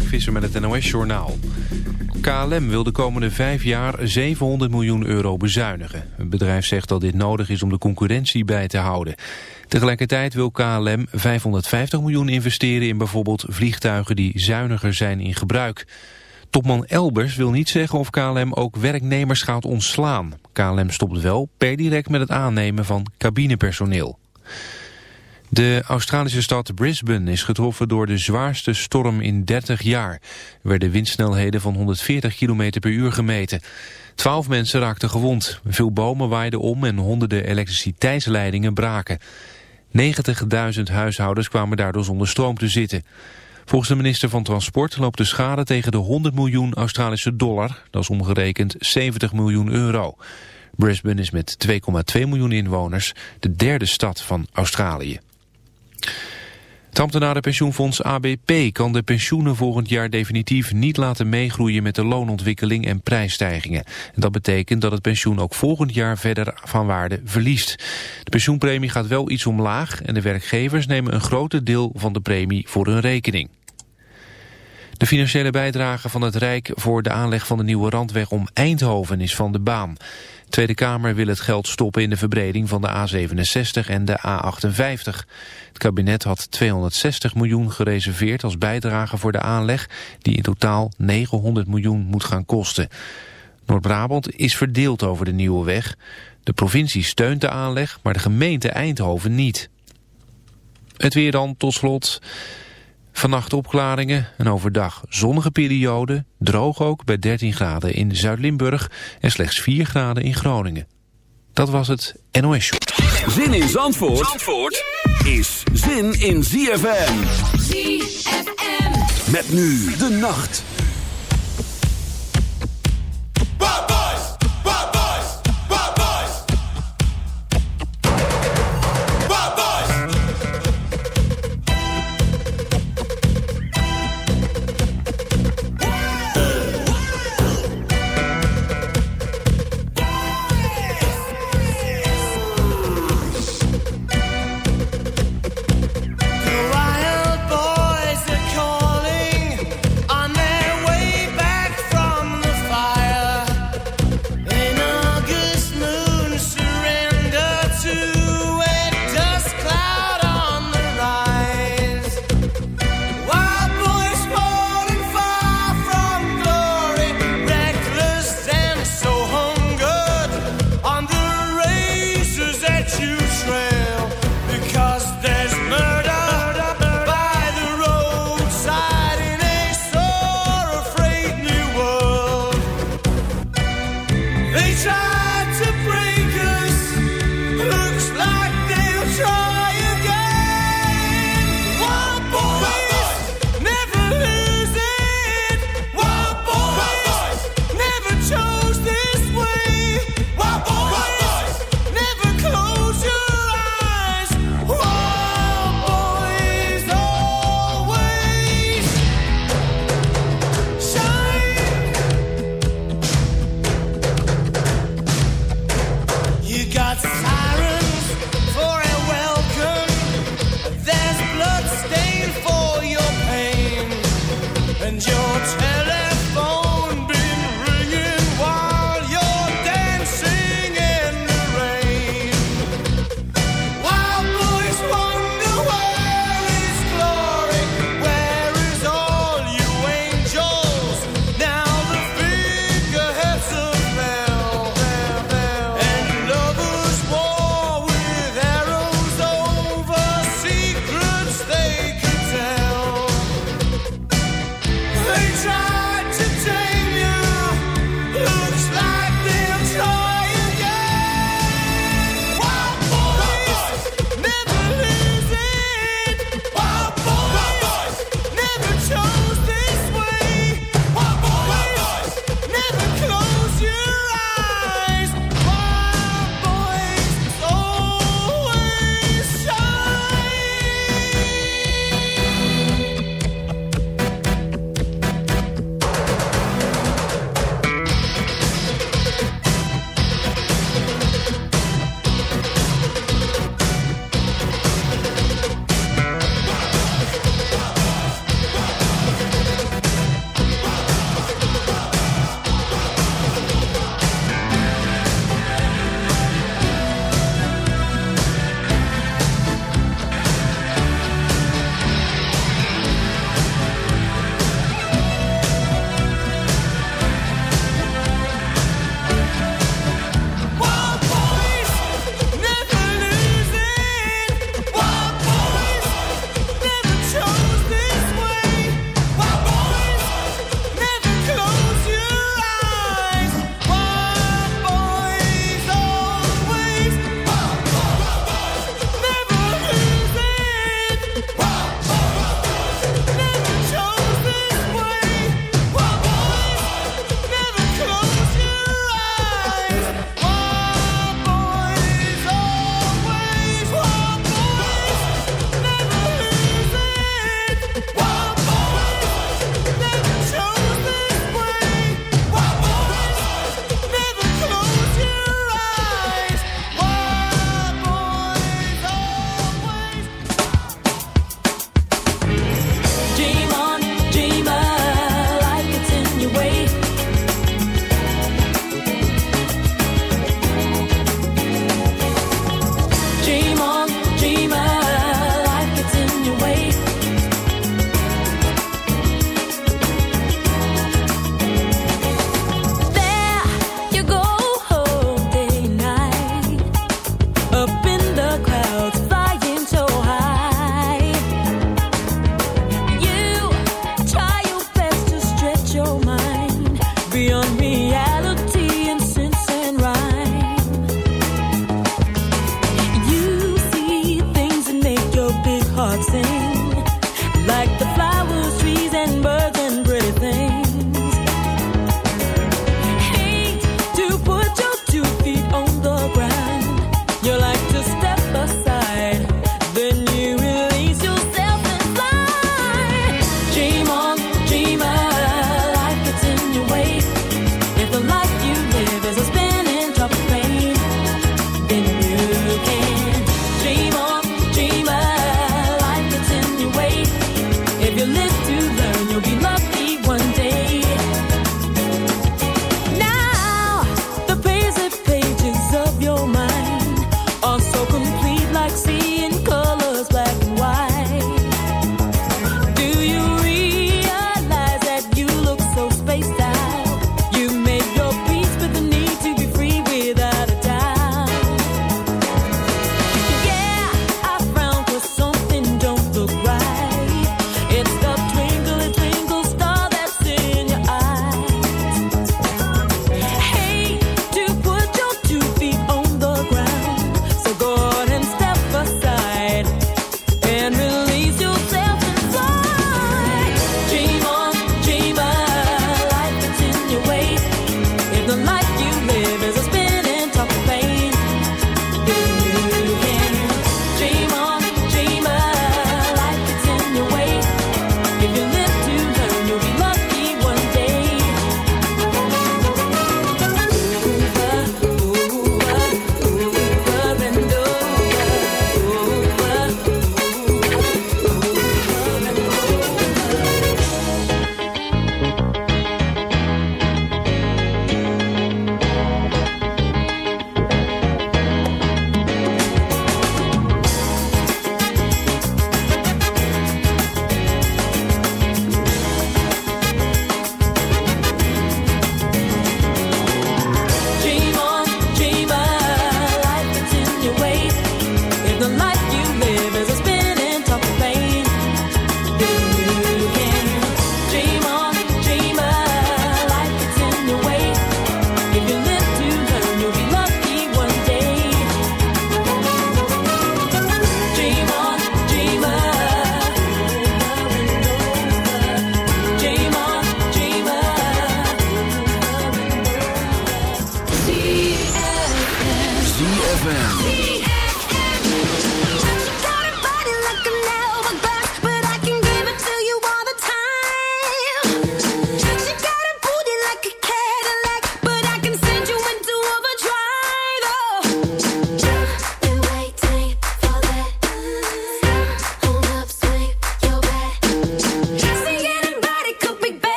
Mark Visser met het NOS-journaal. KLM wil de komende vijf jaar 700 miljoen euro bezuinigen. Het bedrijf zegt dat dit nodig is om de concurrentie bij te houden. Tegelijkertijd wil KLM 550 miljoen investeren in bijvoorbeeld vliegtuigen die zuiniger zijn in gebruik. Topman Elbers wil niet zeggen of KLM ook werknemers gaat ontslaan. KLM stopt wel per direct met het aannemen van cabinepersoneel. De Australische stad Brisbane is getroffen door de zwaarste storm in 30 jaar. Er werden windsnelheden van 140 km per uur gemeten. Twaalf mensen raakten gewond. Veel bomen waaiden om en honderden elektriciteitsleidingen braken. 90.000 huishoudens kwamen daardoor zonder stroom te zitten. Volgens de minister van Transport loopt de schade tegen de 100 miljoen Australische dollar. Dat is omgerekend 70 miljoen euro. Brisbane is met 2,2 miljoen inwoners de derde stad van Australië. Het ambtenarenpensioenfonds ABP kan de pensioenen volgend jaar definitief niet laten meegroeien met de loonontwikkeling en prijsstijgingen. En dat betekent dat het pensioen ook volgend jaar verder van waarde verliest. De pensioenpremie gaat wel iets omlaag en de werkgevers nemen een groter deel van de premie voor hun rekening. De financiële bijdrage van het Rijk voor de aanleg van de nieuwe randweg om Eindhoven is van de baan. De Tweede Kamer wil het geld stoppen in de verbreding van de A67 en de A58. Het kabinet had 260 miljoen gereserveerd als bijdrage voor de aanleg... die in totaal 900 miljoen moet gaan kosten. Noord-Brabant is verdeeld over de nieuwe weg. De provincie steunt de aanleg, maar de gemeente Eindhoven niet. Het weer dan tot slot... Vannacht opklaringen, een overdag zonnige periode, droog ook bij 13 graden in Zuid-Limburg en slechts 4 graden in Groningen. Dat was het NOS Show. Zin in Zandvoort, Zandvoort is zin in ZFM. ZFM. Met nu de nacht.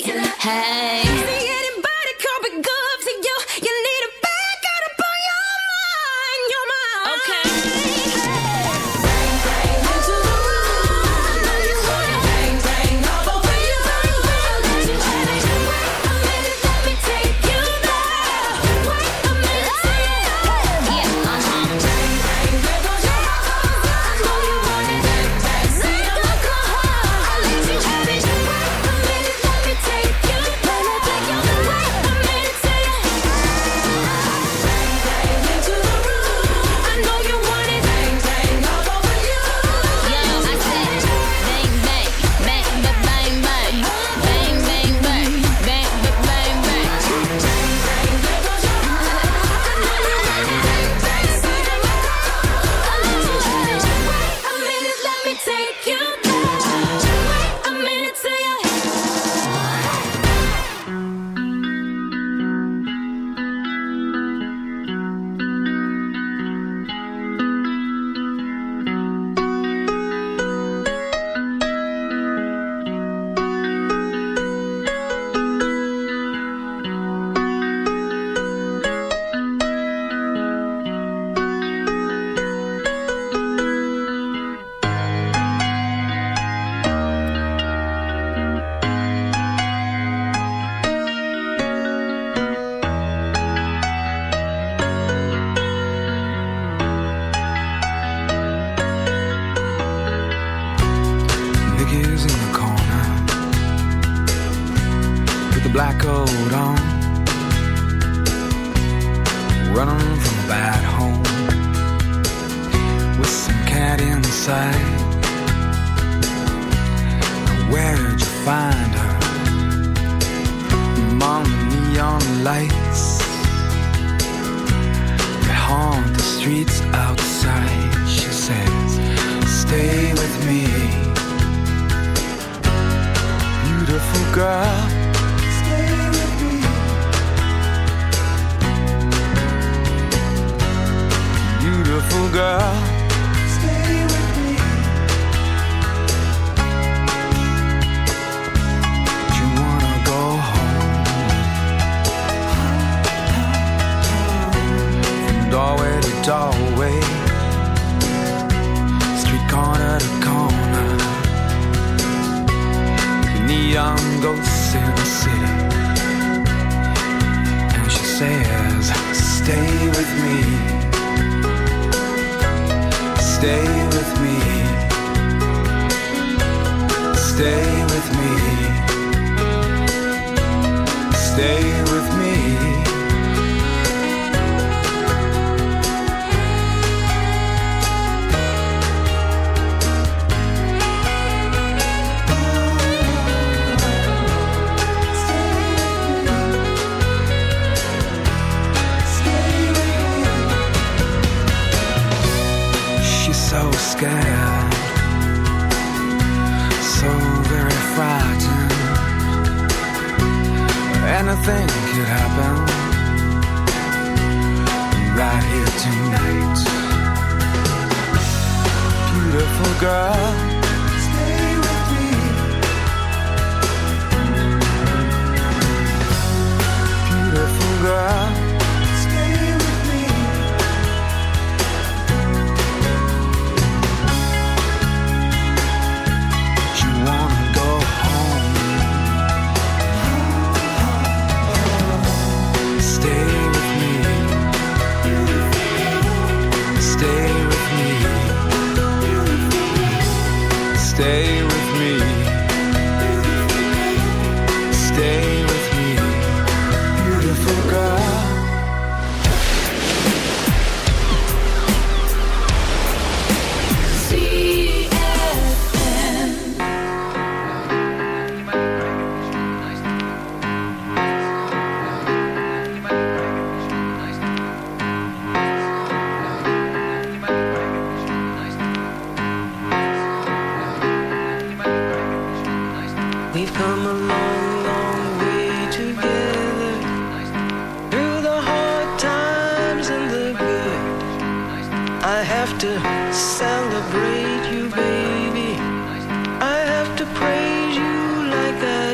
G.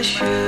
Hey.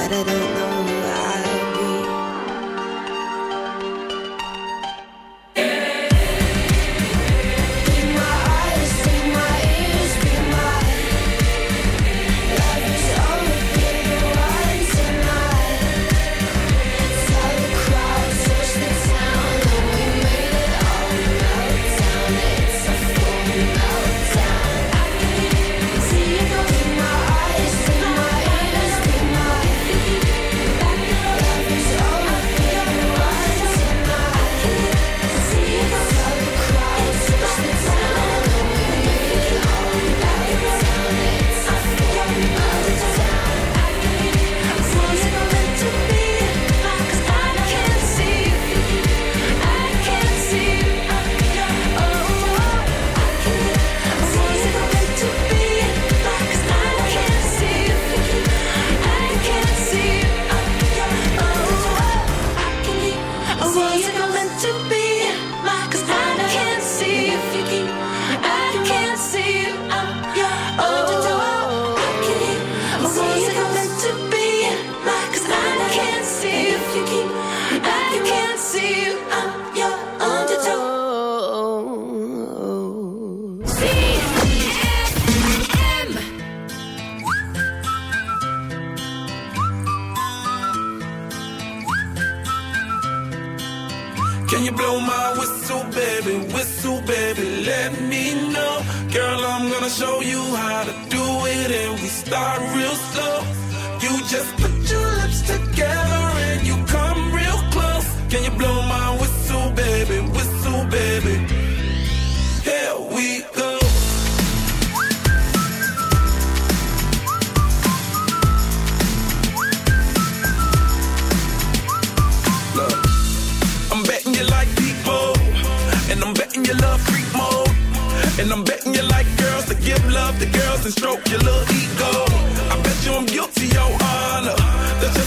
But I don't know who I'll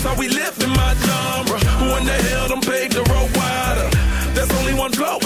How we live in my genre. Who in the hell done paved the road wider? There's only one blow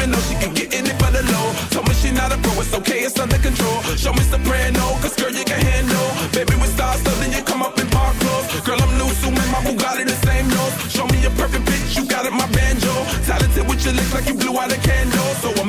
even know she can get in it for the low. Told me she not a pro, it's okay, it's under control. Show me soprano, cause girl, you can handle. Baby, with stars, so then you come up in park clothes. Girl, I'm new, so man, my Bugatti the same nose. Show me a perfect bitch, you got it, my banjo. Talented with your lips like you blew out a candle. So I'm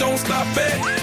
don't stop it.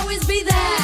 always be there.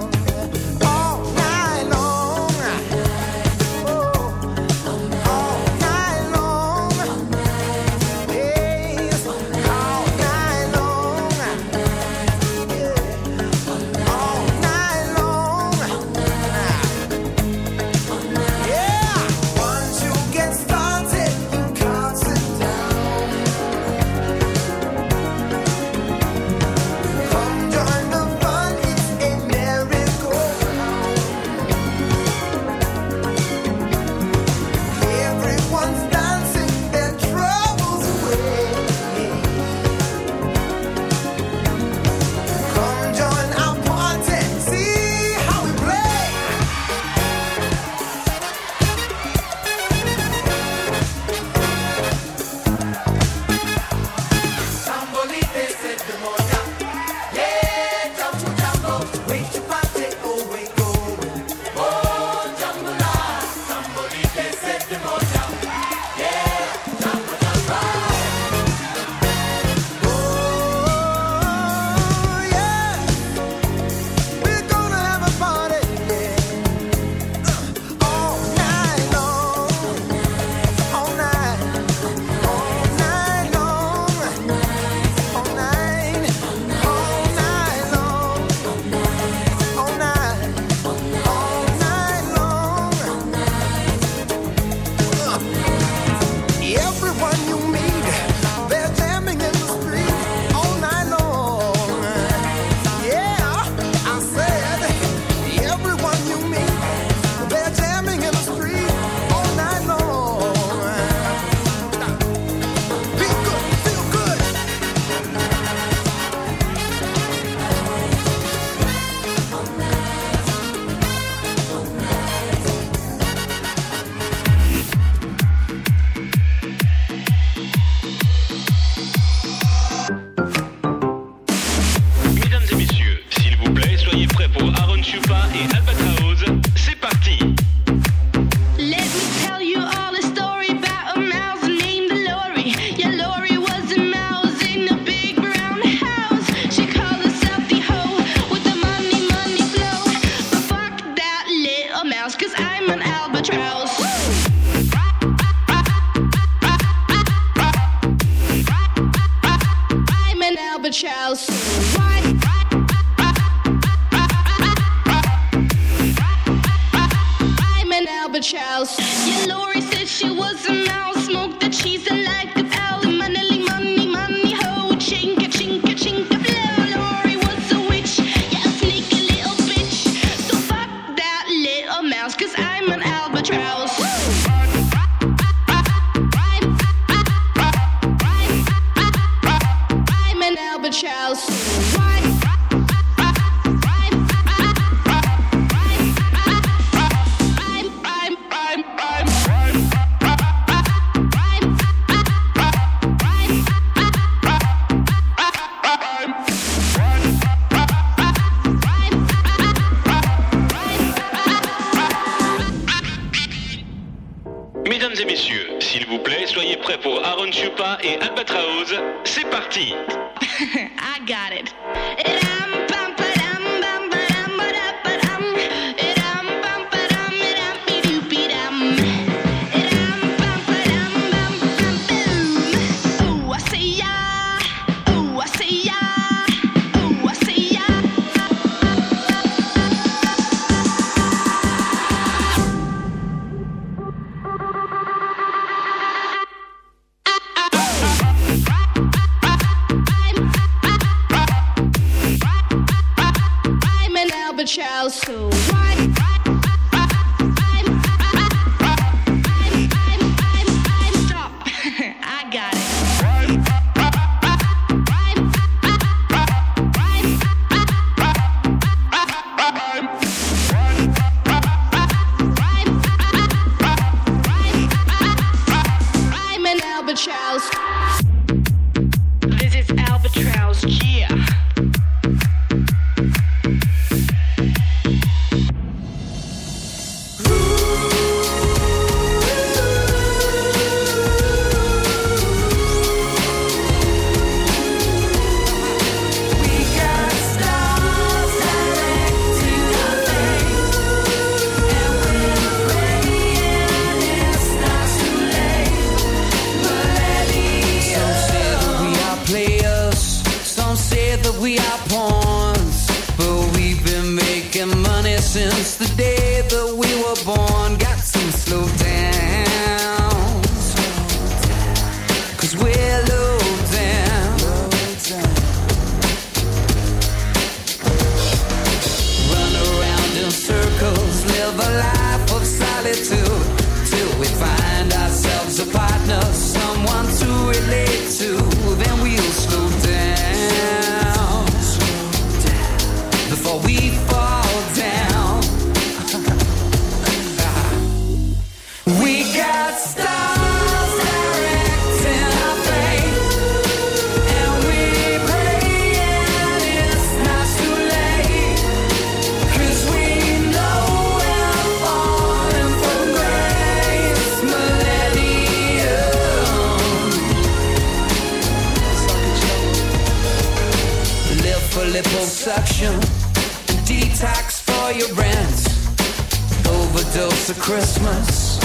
Christmas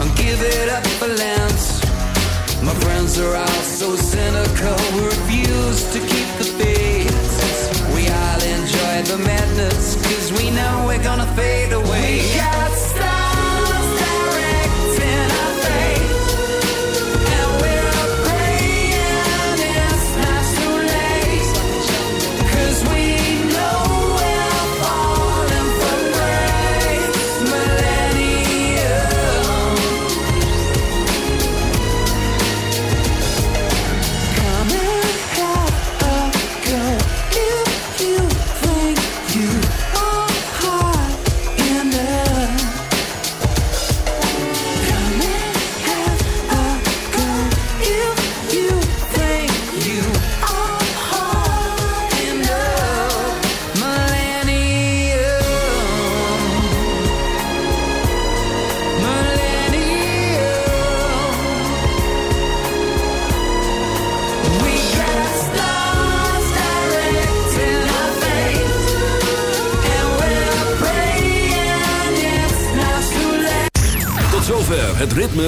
and give it up for Lance. My friends are out